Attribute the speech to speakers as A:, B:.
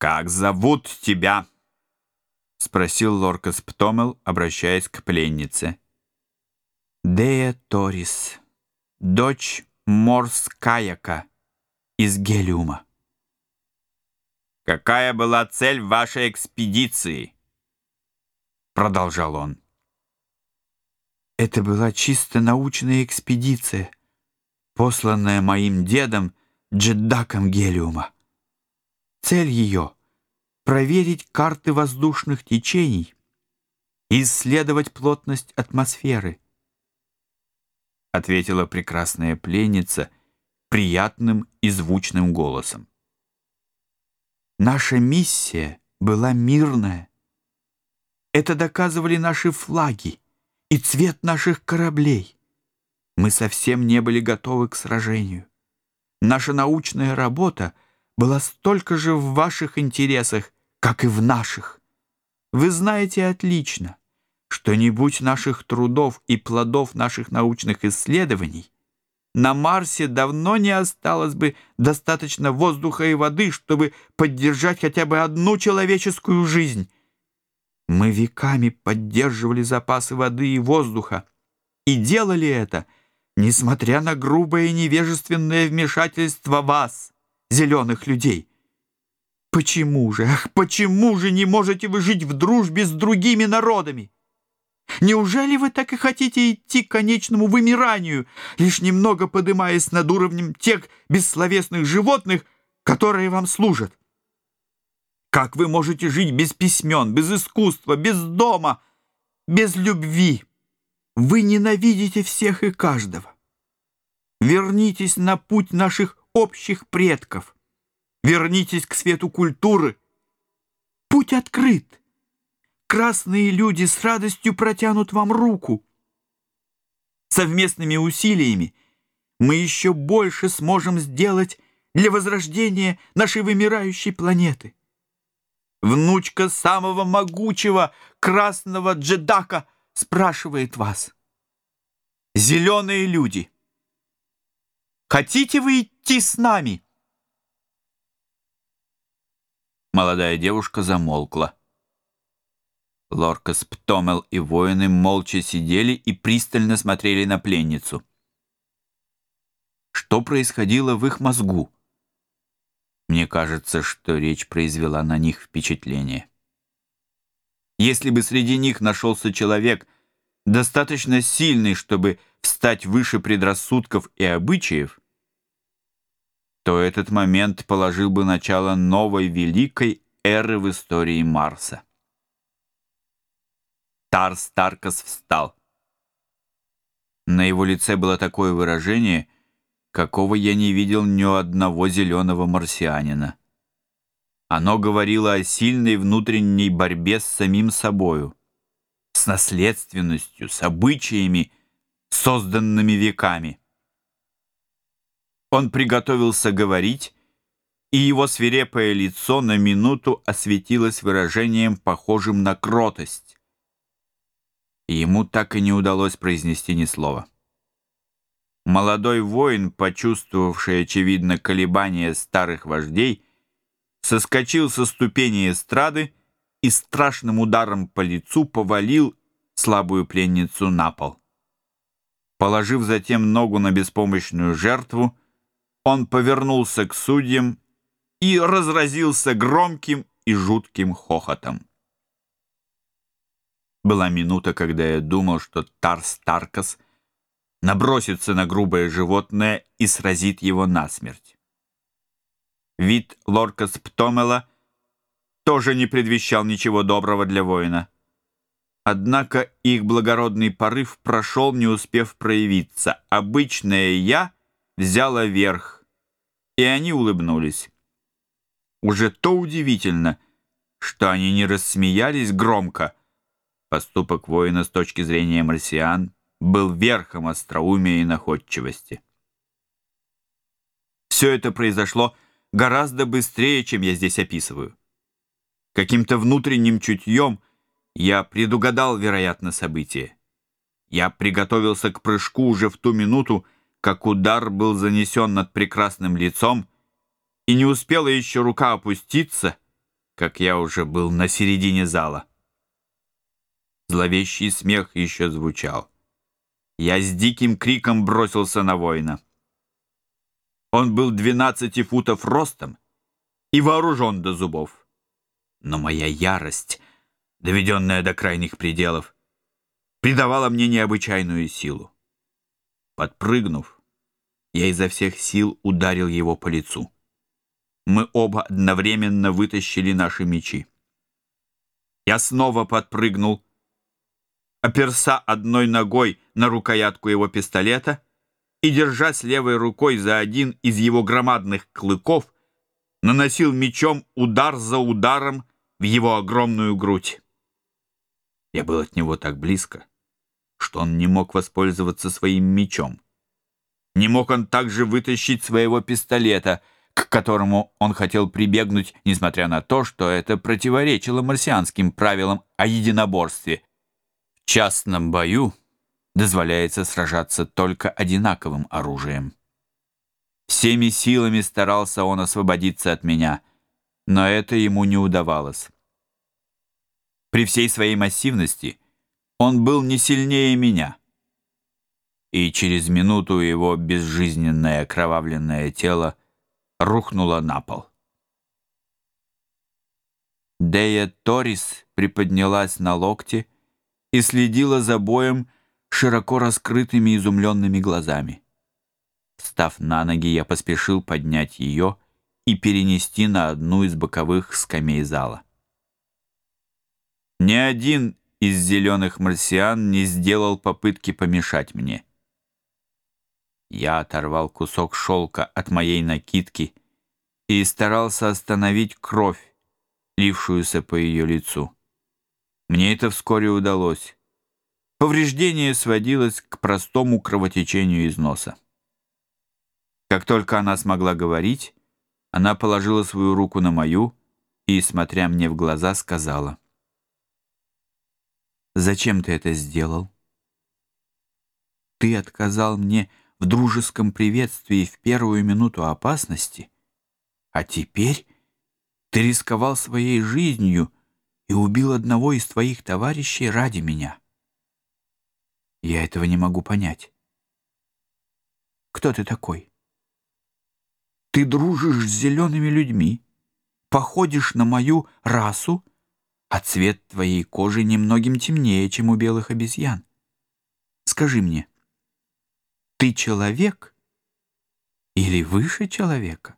A: «Как зовут тебя?» — спросил Лоркас Птомел, обращаясь к пленнице.
B: «Дея Торис, дочь Морскаяка из Гелиума».
A: «Какая была цель вашей экспедиции?» — продолжал он.
B: «Это была чисто научная экспедиция, посланная моим дедом Джеддаком Гелиума. Цель ее — проверить карты воздушных течений и исследовать плотность атмосферы, — ответила прекрасная пленница приятным и звучным голосом. Наша миссия была мирная. Это доказывали наши флаги и цвет наших кораблей. Мы совсем не были готовы к сражению. Наша научная работа — была столько же в ваших интересах, как и в наших. Вы знаете отлично, что не будь наших трудов и плодов наших научных исследований, на Марсе давно не осталось бы достаточно воздуха и воды, чтобы поддержать хотя бы одну человеческую жизнь. Мы веками поддерживали запасы воды и воздуха и делали это, несмотря на грубое и невежественное вмешательство вас зеленых людей. Почему же, ах, почему же не можете вы жить в дружбе с другими народами? Неужели вы так и хотите идти к конечному вымиранию, лишь немного подымаясь над уровнем тех бессловесных животных, которые вам служат? Как вы можете жить без письмен, без искусства, без дома, без любви? Вы ненавидите всех и каждого. Вернитесь на путь наших общих предков. Вернитесь к свету культуры. Путь открыт. Красные люди с радостью протянут вам руку. Совместными усилиями мы еще больше сможем сделать для возрождения нашей вымирающей планеты. Внучка самого могучего красного джедака спрашивает вас. Зеленые люди — Хотите вы идти с нами?»
A: Молодая девушка замолкла. Лоркас, Птомел и воины молча сидели и пристально смотрели на пленницу. Что происходило в их мозгу? Мне кажется, что речь произвела на них впечатление. Если бы среди них нашелся человек — достаточно сильный, чтобы встать выше предрассудков и обычаев, то этот момент положил бы начало новой великой эры в истории Марса. Тарс Таркас встал. На его лице было такое выражение, какого я не видел ни у одного зеленого марсианина. Оно говорило о сильной внутренней борьбе с самим собою с наследственностью, с обычаями, созданными веками. Он приготовился говорить, и его свирепое лицо на минуту осветилось выражением, похожим на кротость. И ему так и не удалось произнести ни слова. Молодой воин, почувствовавший, очевидно, колебания старых вождей, соскочил со ступени эстрады и страшным ударом по лицу повалил слабую пленницу на пол. Положив затем ногу на беспомощную жертву, он повернулся к судьям и разразился громким и жутким хохотом. Была минута, когда я думал, что Тарс Таркас набросится на грубое животное и сразит его насмерть. Вид Лоркас Птомела — тоже не предвещал ничего доброго для воина. Однако их благородный порыв прошел, не успев проявиться. Обычное «я» взяло верх, и они улыбнулись. Уже то удивительно, что они не рассмеялись громко. Поступок воина с точки зрения марсиан был верхом остроумия и находчивости. Все это произошло гораздо быстрее, чем я здесь описываю каким-то внутренним чутьем я предугадал вероятно событие. Я приготовился к прыжку уже в ту минуту, как удар был занесен над прекрасным лицом, и не успела еще рука опуститься, как я уже был на середине зала. Зловещий смех еще звучал. Я с диким криком бросился на воина. Он был 12 футов ростом и вооружен до зубов. Но моя ярость, доведенная до крайних пределов, придавала мне необычайную силу. Подпрыгнув, я изо всех сил ударил его по лицу. Мы оба одновременно вытащили наши мечи. Я снова подпрыгнул, оперся одной ногой на рукоятку его пистолета и, держась левой рукой за один из его громадных клыков, наносил мечом удар за ударом в его огромную грудь. Я был от него так близко, что он не мог воспользоваться своим мечом. Не мог он также вытащить своего пистолета, к которому он хотел прибегнуть, несмотря на то, что это противоречило марсианским правилам о единоборстве. В частном бою дозволяется сражаться только одинаковым оружием. Всеми силами старался он освободиться от меня, но это ему не удавалось. При всей своей массивности он был не сильнее меня. И через минуту его безжизненное окровавленное тело рухнуло на пол. Дея Торис приподнялась на локте и следила за боем широко раскрытыми изумленными глазами. Встав на ноги, я поспешил поднять ее и перенести на одну из боковых скамей зала. Ни один из зеленых марсиан не сделал попытки помешать мне. Я оторвал кусок шелка от моей накидки и старался остановить кровь, лившуюся по ее лицу. Мне это вскоре удалось. Повреждение сводилось к простому кровотечению из носа. Как только она смогла говорить, она положила свою руку на мою и, смотря мне в глаза, сказала. «Зачем ты это сделал? Ты отказал мне в дружеском приветствии в первую минуту опасности, а теперь ты рисковал своей жизнью и убил одного из твоих товарищей ради меня. Я этого не могу понять. Кто ты такой?» Ты дружишь с зелеными людьми, походишь на мою расу, а цвет твоей кожи немногим темнее, чем у белых обезьян. Скажи мне, ты человек или выше человека?